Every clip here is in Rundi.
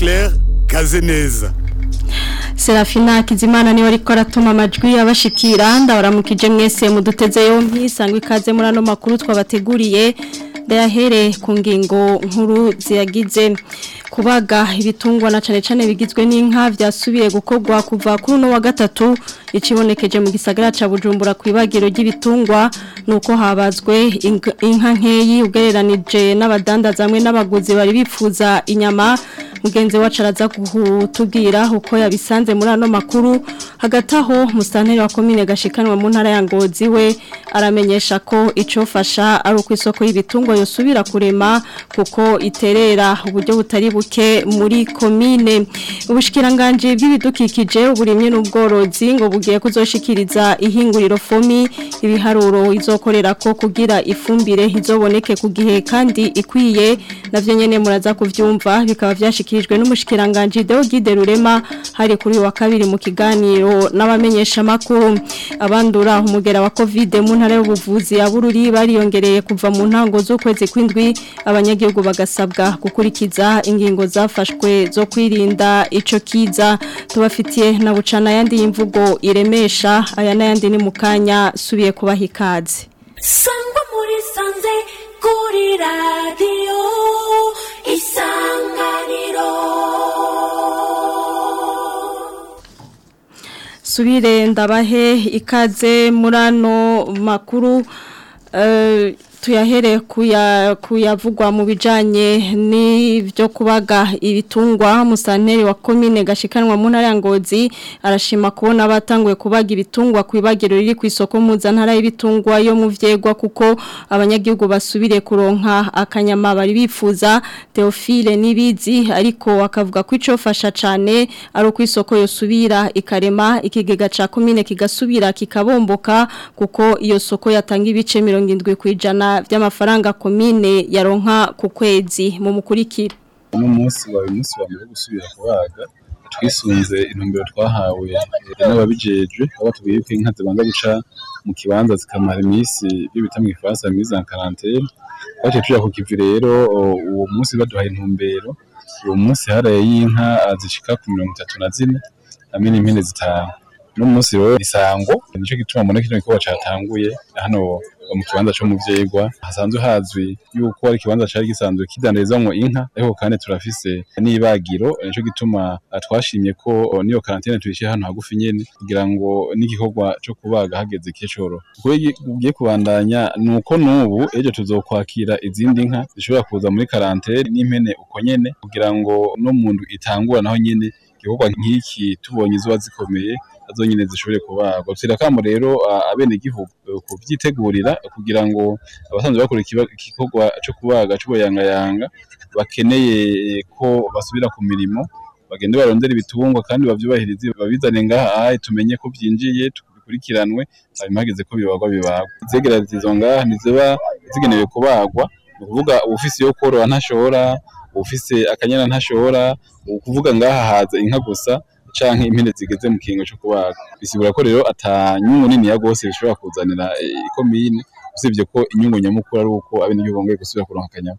bimeze neza Serafina Kizimana niwe ariko aratuma amajwi yabashikira ndabaramukije mwese muduteze yombi sangwe ikaze muri ano makuru twabateguriye ndayahere ku ngingo nkuru ziyagize kubaga ibitungwa na cyane cyane bigizwe n'inka byasubiye gukorwa kuva kuri uno wa gatatu ikibonekeje mu gisagara cya bujumbura ku ibagiro ry'ibitungwa ni uko habazwe inka nkeyi ugereranije n'abadandaza hamwe n'abaguzi bari bifuza inyama mugenzi wacu araza kutubwira uko yabisanze muri ano makuru hagati aho musanteri wa komine gashikanwa mu ntara ya ngozi we aramenyesha ko icofasha ari uko isoko y'ibitungo yosubira kurema kuko iterera uburyo butari buke muri komine ubushikiranganje bw'ibidukikije uburimye n'ubworozi ngo bugiye kuzoshikiriza ihinguriro fomi ibiharuro izokorera ko kugira ifumbire izoboneke ku gihe kandi ikwiye navyo nyene muraza kuvyumva bikaba byashikira bashyikirijwe n'umushyikiranganje Deogide Rurema hari kuri wa kabiri mu kiganiro n'abamenyesha makuru abandura umugera wa COVID mu ntara y'ubuvuzi ya Bururi bariyongereye kuva mu ntango z'ukwezi kwindwi abanyagihugu bagasabwa gukurikiza ingingo zafashwe zo kwirinda ico kiza tubafitiye na bucana yandi imvugo iremesha aya nayandi ni mukanya subiye kubaha ikaze sangwa muri sanze kuri radio subire ndabahe ikaze muri ano makuru eh, kuya kuyavugwa mu bijyanye n'ibyo kubaga ibitungwa musantere wa komine gashikanwa mu ntara ngozi arashima kubona batanguye kubaga ibitungwa ku riri ku isoko mpuzantara y'ibitungwa yo mu byegwa kuko abanyagihugu basubire kuronka akanyama bari bifuza teofile n'ibizi ariko akavuga ko icyo fasha cyane ari uko isoko yosubira ikarema ikigega cya komine kigasubira kikabomboka kuko iyo soko yatanga ibice mirongo irindwi ku ijana by'amafaranga komine yaronka ku kwezi mu mukurikira uno munsi wawe umunsi wa mbere wo gusubira kubaga twisunze intumbero twahawe n'ababijejwe aho batubwiye ko inka zibanza guca mu kibanza zikamara iminsi bibita mu ifaransa mise en quarantaine baciye tuja ku kivi rero uwo munsi baduhaye intumbero uwo munsi haraye y'inka ah, zishika ku mirongo itatu na zine hamwe n'impene zitanu uno munsi rero isango nico gituma mbona kino gikorwa catanguye hano mu kibanza cyo mu byegwa hasanzwe hazwi yuko ari ikibanza cyari gisanzwe kidandarizamwo inka ariko kandi turafise n'ibagiro nico gituma twashimye ko niyo karantine tuyishiye hano hagufi nyene kugira ngo n'igikorwa co kubaga hageze kicoro ugiye kubandanya nuko n'ubu ejo tuzokwakira izindi nka zishobora kuza muri karantene n'impene uko nyene kugira ngo no mundu ndwi itangura naho nyene igikorwa nk'iki tubonye izuba zikomeye nazo nyine zishobore kubagwa turakamo rero abenegihugu kubyitegurira kugira ngo abasanzwe bakora igikorwa co kubaga c'ubuyangayanga bakeneye ko basubira ku mirimo bagende barondera ibitungwa kandi bavyubahirize babizane ngaha tumenye ko byinjiye bikurikiranwe hanyuma hageze ko bibagwa bibagwa izegerezwa ngaha ntiziba zigenewe kubagwa ni ukuvuga uwufise iyo korora ntashobora ufise akanyana ntashobora ukuvuga ngaha haza inka gusa canke impene zigeze mu kingo co kubaga bisibura ko rero atanyungu niniya gose bishobora kuzanira eh, ikomine usibye ko inyungu nyamukuru ari uko abenegihugu bongeye gusubira kuronka akanyama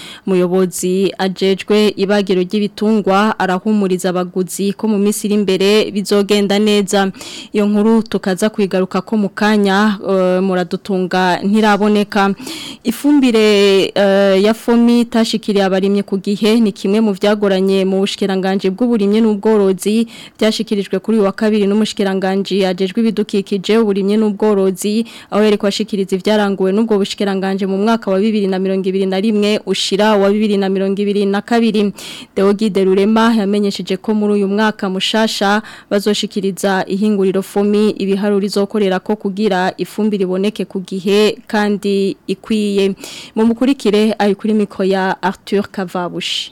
muyobozi ajejwe ibagiro ry'ibitungwa arahumuriza abaguzi ko mu minsi iri imbere bizogenda neza iyo nkuru tukaza kwigaruka ko mu kanya eh, muradutunga ntiraboneka ifumbire eh, Eh, ya fomi itashikiriye abarimye ku gihe ni kimwe mu byagoranye mu bushikiranganje bw'uburimye n'ubworozi byashikirijwe kuri uyu wa kabiri n'umushikiranganje yagejwe ibidukikije uburimye n'ubworozi aho yari kwashikiriza ibyaranguwe n'ubwo bushikiranganje mu mwaka wa 2021 ushira wa 2022 Deogi Derurema yamenyesheje ko muri uyu mwaka mushasha bazoshikiriza ihinguriro fomi ibiharuri ko kugira ifumbire iboneke ku gihe kandi ikwiye mu mukurikira Murekere ari kuri mikoro ya Arthur Kavabushi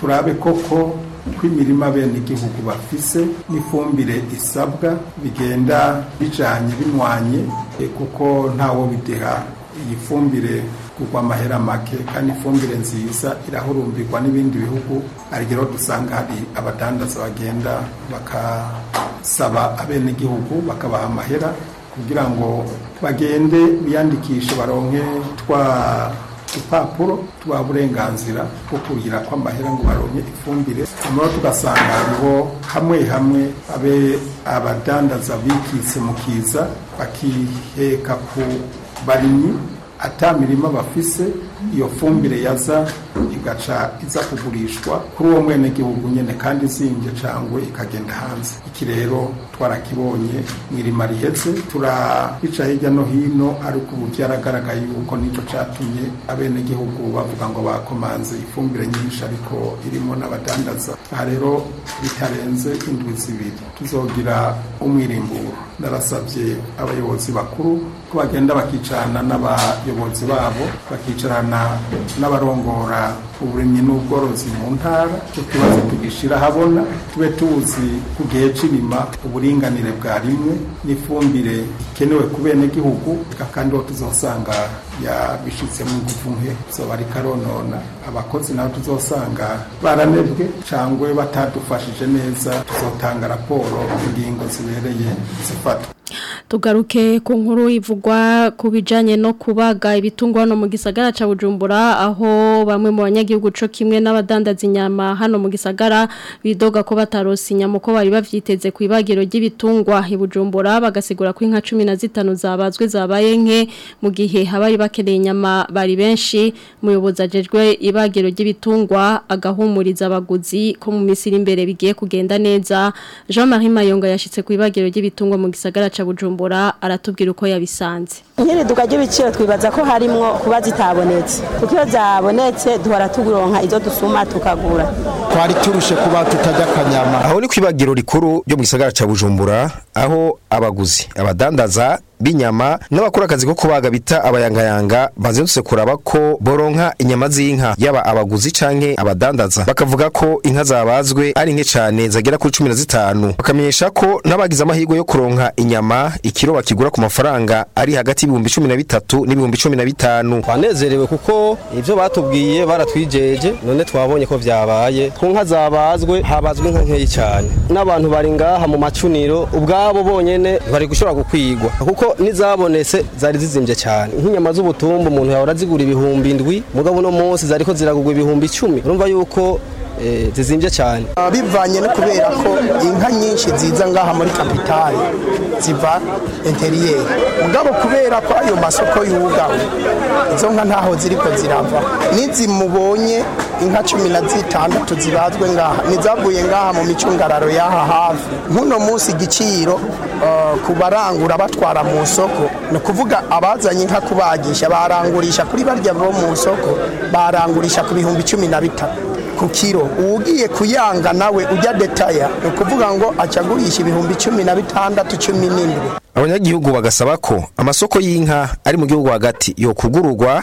turabe koko ko imirima abenegihugu bafise n'ifumbire isabwa bigenda bijanye binywanye kuko ntawo bideha iyi fumbire kugwa amahera make kandi ifumbire nziza irahurumbirwa n'ibindi bihugu arigero dusanga hari abadandaza bagenda bakasaba abenegihugu bakabaha amahera kugira ngo bagende biyandikishe baronke twa dupapuro twa burenganzira bwo kugira ko amahera ngo baronke ifumbire hanyuma tugasanga hariho hamwe hamwe abe abadandaza bikitse mu kiza bakiheka ku barimyi ata mirima bafise iyo fumbire yaza igaca iza kugurishwa kuri uwo mwene gihugu nyene kandi izinje cangwe ikagenda hanze iki rero twarakibonye mwirima riheze turabica hirya no hino ariko ubu byaragaragaye yuko nico catumye abene gihugu bavuga ngo bakomanze ifumbire nyinshi ariko irimo n'abadandaza aha rero bitarenze indwi zibiri tuzogira umwirimburo narasabye abayobozi bakuru ko bagenda bakicarana n'abayobozi babo bakicarana n'abarongora uburimyi n'ubworozi mu ntara utubazo tugishira habona tube tuzi ku gihe c'irima uburinganire bwa rimwe n'ifumbire ikenewe ku benegihugu kandi uwo tuzosanga yabishitsemo ingufu nke zoba rikaronona abakozi nabo tuzosanga baranebwe cangwe batadufashije neza tuzotanga raporo ingingo zibereye zifatwa tugaruke ku nkuru ivugwa ku bijyanye no kubaga ibitungwa hano mu gisagara cya bujumbura aho bamwe mu banyagihugu cyo kimwe n'abadandaza inyama hano mu gisagara bidoga ko batarose inyama uko bari babyiteze ku ibagiro ry'ibitungwa i bujumbura bagasigura ko inka cumi na zitanu zabazwe zabaye nke mu gihe habari bakeneye inyama bari benshi umuyobozi agejwe ibagiro ry'ibitungwa agahumuriza abaguzi ko mu minsi iri imbere bigiye kugenda neza jean marie mayonga yashyitse ku ibagiro ry'ibitungwa mu gisagara cya bujumbura Rambura aratubwira uko yabisanze nk'iriduka ry'ibiciro twibaza ko harimo kuba zitabonetse kuko iyo zabonetse duhora tuguronka izo dusuma tukagura twari turushe kuba tutajya akanyama aho ni ku ibagiro rikuru ryo mu gisagara cya bujumbura aho abaguzi abadandaza b'inyama n'abakora akazi ko kubaga bita abayangayanga bazindutse kuraba ko boronka inyama z'inka yaba abaguzi canke abadandaza bakavuga ko inka zabazwe ari nke cyane zagera kuri zitanu bakamenyesha ko nabagize amahirwe yo kuronka inyama ikiro bakigura ku mafaranga ari hagati y'ibihumbi bitatu n'ibihumbi cumi na bitanu twanezerewe kuko ibyo batubwiye baratwijeje none twabonye ko byabaye ku nka zabazwe habazwe inka nkeyi cyane n'abantu bari ngaha mu macuniro ubwabo bonyine bari gushobora gukwigwa kuko n'izabonetse zari zizimbye cyane nk'inyama z'ubutumba umuntu yahora azigura ibihumbi indwi mugabo uno munsi zari ko ziragurwa ibihumbi icumi urumva yuko eh, zizimbye cyane ah, bivanye no kubera ko inka nyinshi nziza ngaha muri kapitali ziva interiyeri mugabo kubera ko ayo masoko yugawe izo nka ntaho ziri ko zirava n'izimubonye inka cumi na zitandatu zibazwe ngaha nizavuye ngaha mu micungararo y'aha hafi nk'uno munsi igiciro uh, ku barangura batwara mu isoko ni ukuvuga abazanye inka kubagisha barangurisha kuri barya bo mu isoko barangurisha ku bihumbi cumi na bitanu ku kiro ugiye kuyanga nawe ujya detaya ni ukuvuga ngo acagurisha ibihumbi cumi na bitandatu cumi n'indwi abanyagihugu bagasaba ko amasoko y'inka ari mu gihugu hagati yo kugururwa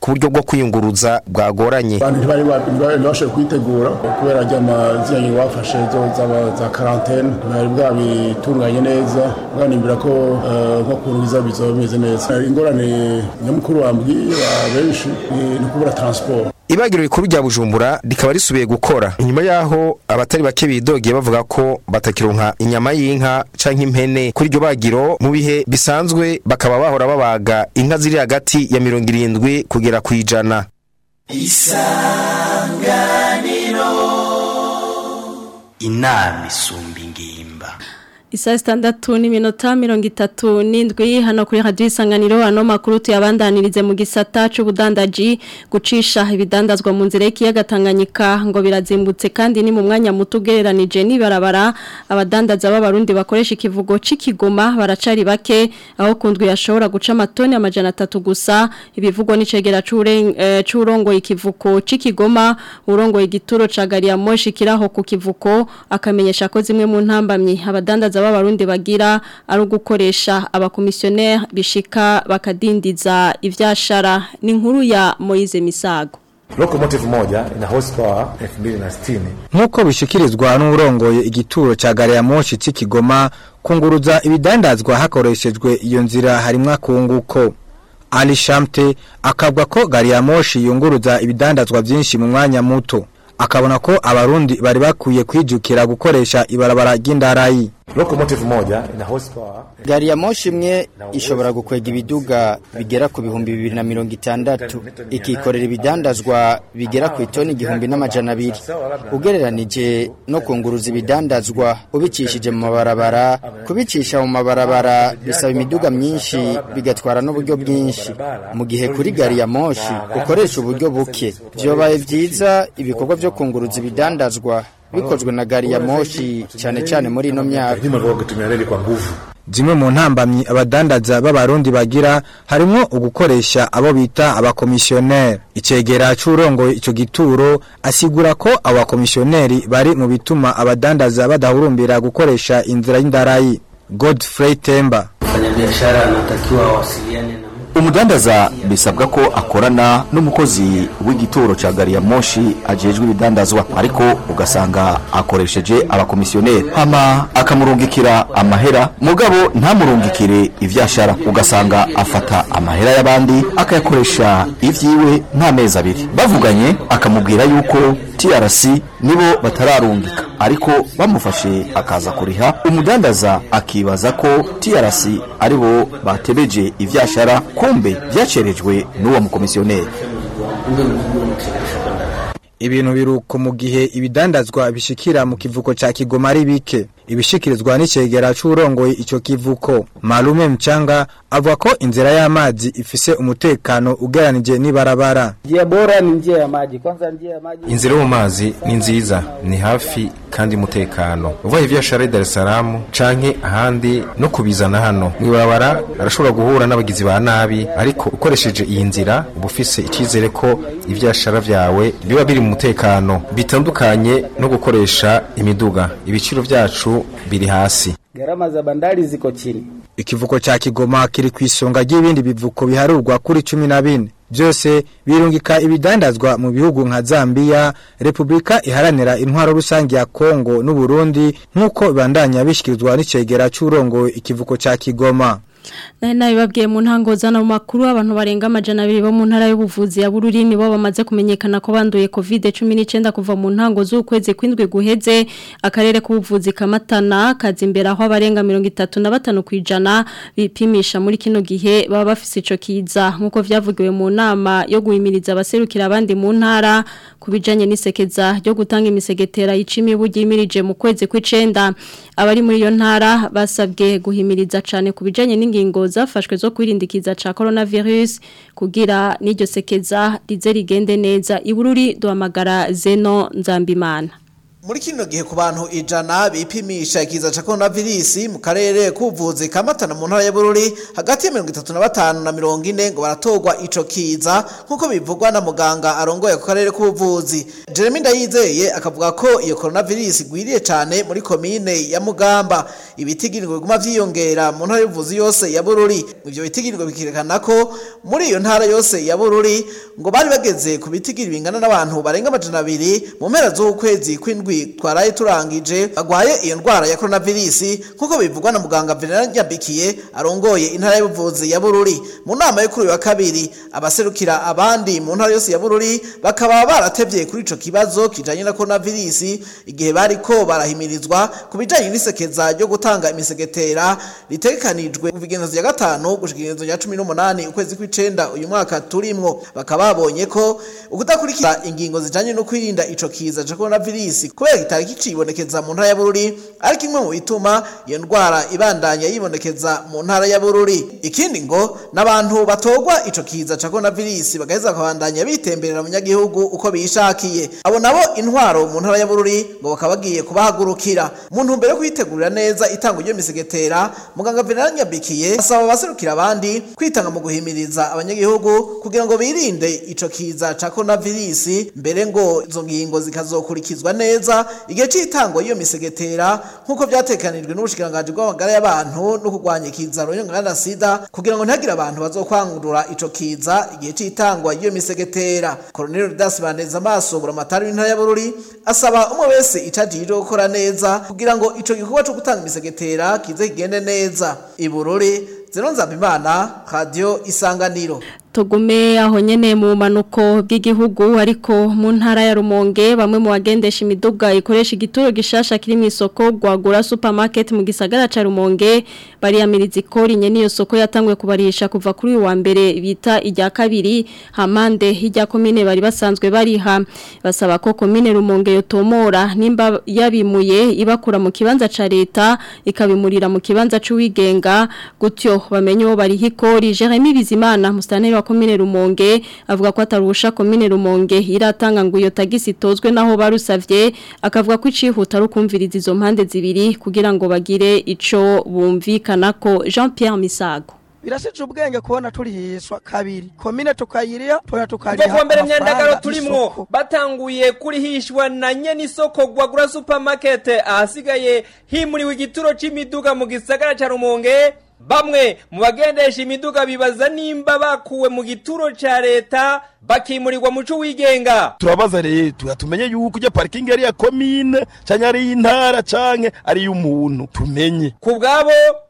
ku buryo bwo kwiyunguruza bwagoranye abantu ntibari babashe kwitegura kubera ryama zijyanye bafashe za karantene bari bwabitunganye neza bwanimbira ko eh, nko kuntu biza bizaba bimeze neza ingorane nyamukuru wambwiye benshi ni kubura transport ibagiro rikuru rya bujumbura rikaba risubiye gukora inyuma yaho abatari bake bidogiye bavuga ko batakironka inyama y'inka canke impene kuri iryo bagiro mu bihe bisanzwe bakaba bahora babaga inka ziri hagati ya mirongo irindwi kugera ku ijana isanganiro inama isumbi isaha sitandatu n'iminota mirongo itatu n'indwi hano kuri radiyo isanganiro ano makuru tuyabandanirize mu gisata cy'ubudandaji gucisha ibidandazwa mu nzira y'ikiyaga Tanganyika ngo birazimbutse kandi ni mu mwanya muto ugereranije n'ibarabara abadandaza b'abarundi bakoresha ikivugo cy'ikigoma baracari bake aho kundwi yashobora guca amatoni amajana atatu gusa ibivugo n'icegera cy'urongoye e, ikivuko cy'ikigoma urongo igituro cya gari ya moshi kiraho ku kivuko akamenyesha ko zimwe mu ntambamyi abadandaza b'abarundi bagira ari ugukoresha abakomisiyoneri bishika bakadindiza ibyashara ni inkuru ya Moize Misago Lokomotive moja inahosi kwa 2060 nkuko bishikirizwa n'urongoye igituro ca gare ya moshi cy’ikigoma kunguruza ibidandazwa hakoreshejwe iyo nzira harimwa akunguko Ali Shamte akabwa ko gari ya moshi yunguruza ibidandazwa byinshi mu mwanya muto akabona ko abarundi bari bakwiye kwijukira gukoresha ibarabara ry'indarayi locomotive moja ina horsepower. Gari ya moshi imwe ishobora gukwega ibiduga bigera ku bihumbi bibiri na mirongo itandatu ikikorera ibidandazwa bigera ku itoni igihumbi n'amajana abiri ugereranije no kunguruza ibidandazwa ubikishije mu mabarabara kubicisha mu mabarabara bisaba imiduga myinshi bigatwara n'uburyo bwinshi mu gihe kuri gari ya moshi ukoresha uburyo buke byobaye byiza ibikorwa byo kunguruza ibidandazwa bikozwe na gari ya moshi cyane cyane muri ino myaka zimwe mu ntambamyi abadandaza b'abarundi bagira harimo ugukoresha abo bita abakomisiyoneri icyegera cy'urongoye icyo gituro asigura ko abakomisiyoneri bari mu bituma abadandaza badahurumbira gukoresha inzira y'indarayi godfrey temba umudandaza bisabwa ko akorana n'umukozi w’igitoro cya gari ya moshi ajejwe ibidandazwa ariko ugasanga akoresheje abakomisiyoneri hama akamurungikira amahera mugabo ntamurungikire ivyashara ugasanga afata amahera y'abandi akayakoresha ivyiwe nk'amezi abiri bavuganye akamubwira yuko trc nibo batararungika ariko bamufashe akaza kuriha umudandaza akibaza ko trc aribo batebeje ibyashara kumbe vyacerejwe n'uwo mukomisiyoneri ibintu biruko mu gihe ibidandazwa bishikira mu kivuko cya kigoma ari bike ibishikirizwa n'icyegera cyurongoye icyo kivuko marume mchanga avuga ko inzira y'amazi ifise umutekano ugeranije n'ibarabara inzira yo mu mazi ni nziza ni hafi kandi umutekano uva ivya Share Dar canke ahandi no kubizana hano mw'ibarabara arashobora guhura n'abagizi ba nabi ariko ukoresheje iyi nzira uba ufise icizere ko ibyashara byawe biba biri mu mutekano bitandukanye no gukoresha imiduga ibiciro byacu biri hasi gharama za bandari ziko chini ikivuko cya Kigoma kiri ku isonga ry'ibindi bivuko biharugwa kuri 14 byose birungika ibidandazwa mu bihugu nka Zambia Republika iharanira intwaro rusange ya Kongo n'u Burundi nkuko bandanya bishikirizwa n'icegera cy'urongo ikivuko cya Kigoma Eh, nabibabwiye mu ntango zana mu makuru abantu barenga amajana abiri bo mu ntara y'ubuvuzi ya bururi bo bamaze kumenyekana ko banduye covid cumi n'icyenda kuva mu ntango z'ukwezi kw'indwi guheze akarere k'ubuvuzi kamatana kazi imbere aho abarenga mirongo itatu na batanu ku bipimisha muri kino gihe baba bafise icyo kiza nk'uko vyavugiwe mu nama yo guhimiriza abaserukira abandi mu ntara ku bijyanye n'isekeza ryo gutanga imisegetera icimi bugimirije mu kwezi kw'icenda abari muri iyo ntara basabwe guhimiriza cyane ku bijyanye n'ingingo ingingo zafashwe zo kwirindikiza ca coronavirus kugira n'iryo sekeza rize rigende neza ibururi duhamagara Zeno Nzambimana muri kino gihe ku bantu ijana bipimisha ikiza cya korona virusi mu karere k'ubuvuzi ka matana mu ntara ya bururi hagati ya mirongo itatu na batanu na mirongo ine ngo baratorwa ico kiza nk'uko bivugwa na muganga arongoye ku karere k'ubuvuzi jeremy ndayizeye akavuga ko iyo korona virusi igwiriye cyane muri komine ya mugamba ibitigirirwa biguma vyiyongera mu ntara y'ubuvuzi yose ya bururi ivyo bitigirirwa bikerekana ko muri iyo ntara yose ya bururi ngo bari bageze ku bitigiri bingana n'abantu barenga amajana abiri mu mpera z'ukwezi kw'indwi ibi twaraye turangije bagwaye iyo ndwara ya korona virusi nk'uko bivugwa na muganga Veneranda Nyabikiye arongoye intara y'ubuvuzi ya Bururi mu nama yo kuri uyu wa kabiri abaserukira abandi mu ntara yose ya Bururi bakaba baratebye kuri icyo kibazo kijanye na korona virusi igihe bariko barahimirizwa ku bijyanye n'isekeza ryo gutanga imisegetera ritekanijwe ku bigenzo ya gatanu gushikirizo ya 18 ukwezi kw'icenda uyu mwaka turimwo bakaba babonye ko ukudakurikiza ingingo zijanye no kwirinda ico kiza cya korona virusi kubera gitari kicibonekeza mu ntara ya Bururi ariko imwe mu bituma iyo ndwara ibandanya yibonekeza mu ntara ya Bururi ikindi ngo n'abantu batogwa ico kiza ca coronavirus bagaheza bakabandanya bitemberera mu nyagihugu uko bishakiye abo nabo intwaro mu ntara ya Bururi ngo bakaba bagiye kubahagurukira mu ntumbero yo kwitegurira neza itangwa ry'iyo misegetera muganga Veneranda Nyabikiye asaba abaserukira abandi kwitanga mu guhimiriza abanyagihugu kugira ngo birinde ico kiza ca coronavirus mbere ngo izo ngingo zikazokurikizwa neza neza igihe cy'itangwa iyo misegetera nk'uko byatekanijwe n'ubushikiranganji bw'amagara y'abantu no kurwanya ikizaro na sida kugira ngo ntihagire abantu bazokwangurura icyo kiza igihe cy'itangwa iyo misegetera Colonel Rudas Baneza Maso buramatari w'intara ya Bururi asaba umwe wese icajije gukora neza kugira ngo icyo gikorwa cyo gutanga imisegetera kize kigende neza i Bururi Zeronza Bimana Radio Isanganiro tugume aho nyene mu manuko bw'igihugu ariko mu ntara ya Rumonge bamwe mu bagendesha imiduga ikoresha igituro gishasha kiri mu isoko gwagura supermarket mu gisagara ca Rumonge bari amiriza ikori nye niyo soko yatangwe kubarisha kuva kuri wa mbere bita ijya kabiri hamande hijya komine bari basanzwe bariha basaba ko komine Rumonge yotomora nimba yabimuye ibakura mu kibanza ca leta ikabimurira mu kibanza cy'uwigenga gutyo bamenye uwo bari hikori Jeremy Bizimana mustaneri wa komine rumonge avuga ko atarusha komine rumonge iratanga ngo iyo tagisi itozwe naho barusavye akavuga ko icihuta rukumviriza izo mpande zibiri kugira ngo bagire ico ko Jean Pierre Misago birasije ubwenge kubona turihiswa kabiri komine tukayiriya tora tukariha kuva mbere myandagaro turimwo batanguye kurihishwa na nyene isoko gwagura supermarket ahasigaye himuriwe igituro c'imiduga mu gisagara ca Rumonge bamwe mu bagendesha imiduga bibaza nimba bakuwe mu gituro cya leta bakimurirwa muco wigenga turabaza leta tumenye yuko ujya parikingi ari iya komine cyangwa ari iy'intara cyangwa ari iy'umuntu tumenye ku bwabo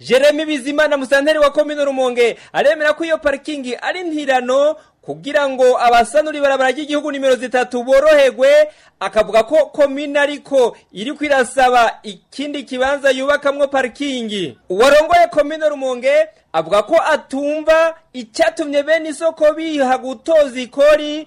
Jeremy Bizimana musanteri wa komine Rumonge aremera ko iyo parikingi ari ntirano kugira ngo abasanura ibarabara ry'igihugu nimero zitatu boroherwe akavuga ko komine ariko iri kwirasaba ikindi kibanza yubakamwo parikingi uwarongoye komine rumonge avuga ko atumva icyatumye bene isoko biha gutoza ikori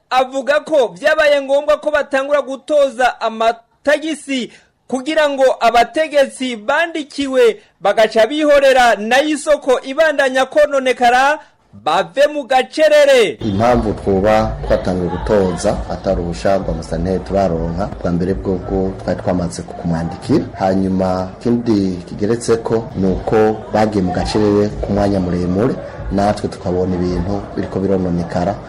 avuga ko byabaye ngombwa ko batangura gutoza amatagisi kugira ngo abategetsi bandikiwe bagaca bihorera nayo isoko ibandanya kononekara bave mu gacerere impamvu twuba twatangiye gutoza atari ubushabwa gusa ntebe turaronka bwa mbere bw'ubwo twari twamaze kumwandikira hanyuma ikindi kigeretse ko ni uko bagiye mu gacerere ku mwanya muremure natwe tukabona ibintu biriko birononekara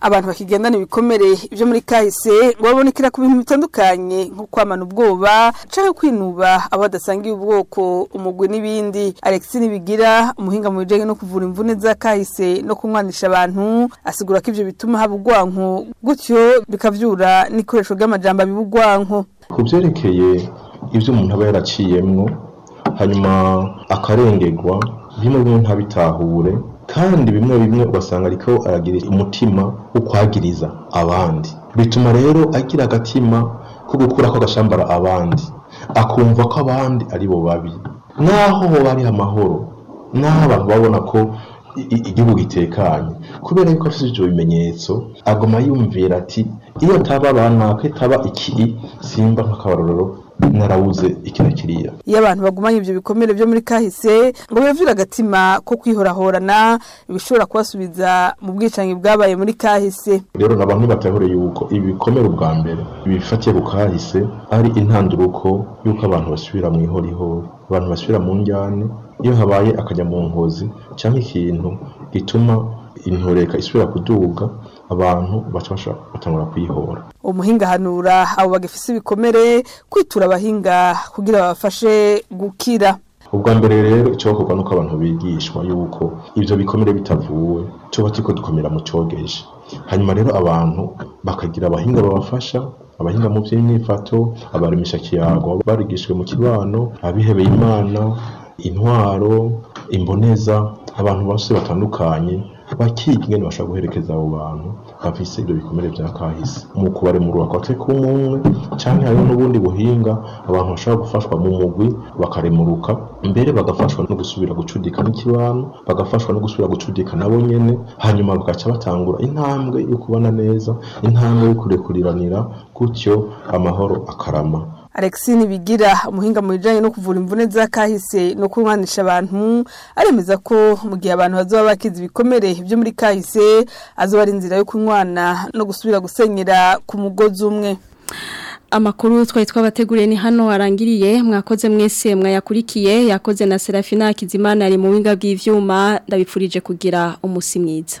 abantu bakigendana ibikomere ibyo muri kahise ngo babonekera ku bintu bitandukanye nko kwamana ubwoba cyangwa kwinuba abo badasangiye ubwoko umugwi n'ibindi Alexis Nibigira umuhinga mu bijyanye no kuvura imvune za kahise no kunywanisha abantu asigura ko ibyo bituma haba ubwanko gutyo bikabyura n'ikoresho ry'amajyamba biba ubwanko ku byerekeye ibyo umuntu aba yaraciyemwo hanyuma akarengerwa bimwe bimwe ntabitahure kandi bimwe bimwe ugasanga ariko aragira umutima wo kwagiriza abandi bituma rero agira agatima ko gukura ko agashambara abandi akumva ko abandi ari bo babi n'aho hoba ari amahoro n'aho abantu babona ko igihugu gitekanye kubera yuko afite ibyo bimenyetso agoma yumvira ati iyo taba abantu taba ikiri simba nk'akabarorero narabuze ikina kiriya iyo abantu bagumanye ibyo bikomere byo muri kahise ngo bivire agatima ko kwihorahorana bishobora kubasubiza mu bwicanyi bwabaye muri kahise rero abantu batahore yuko ibi bikomere ubwa mbere bifatiye ku kahise ari intanduruko y'uko abantu basubira mu ihorihori abantu basubira mu njyane iyo habaye akajya mu nkozi cyangwa ikintu gituma intoreka isubira kuduga abantu bacabasha batangura kuyihora umuhinga hanura abo bagifise ibikomere kwitura abahinga kugira babafashe gukira ubwa mbere rero icyo bakorwa nuko abantu bigishwa yuko ibyo bikomere bitavuwe tuba turiko dukomera mu cyogeje hanyuma rero abantu bakagira abahinga babafasha abahinga mu by'imyifato abaremesha kiyago barigishwe mu kibano abihebeye imana intwaro imboneza abantu bose batandukanye bakigenda bashobora guherekeza abo bantu bafise ibyo bikomere bya kahise mu kubaremura kwake k'umwe cyane hariho n'ubundi buhinga abantu bashobora gufashwa mu mugwi bakaremuruka mbere bagafashwa no gusubira gucudika n'ikibano bagafashwa no gusubira gucudika nabo nyene hanyuma bagaca batangura intambwe yo kubana neza intambwe yo kurekuriranira gutyo amahoro akarama alexine bigira umuhinga mu bijyanye no kuvura imvune z'akahise no kurwanisha abantu aremeza ko mu gihe abantu bazaba bakize ibikomere byo muri kahise azoba ari inzira yo kunywana no gusubira gusenyera ku mugozi umwe amakuru twari twabateguriye ni hano arangiriye mwakoze mwese mwayakurikiye yakoze na serafina Hakizimana ari mu winga bw'ibyuma ndabipfurije kugira umunsi mwiza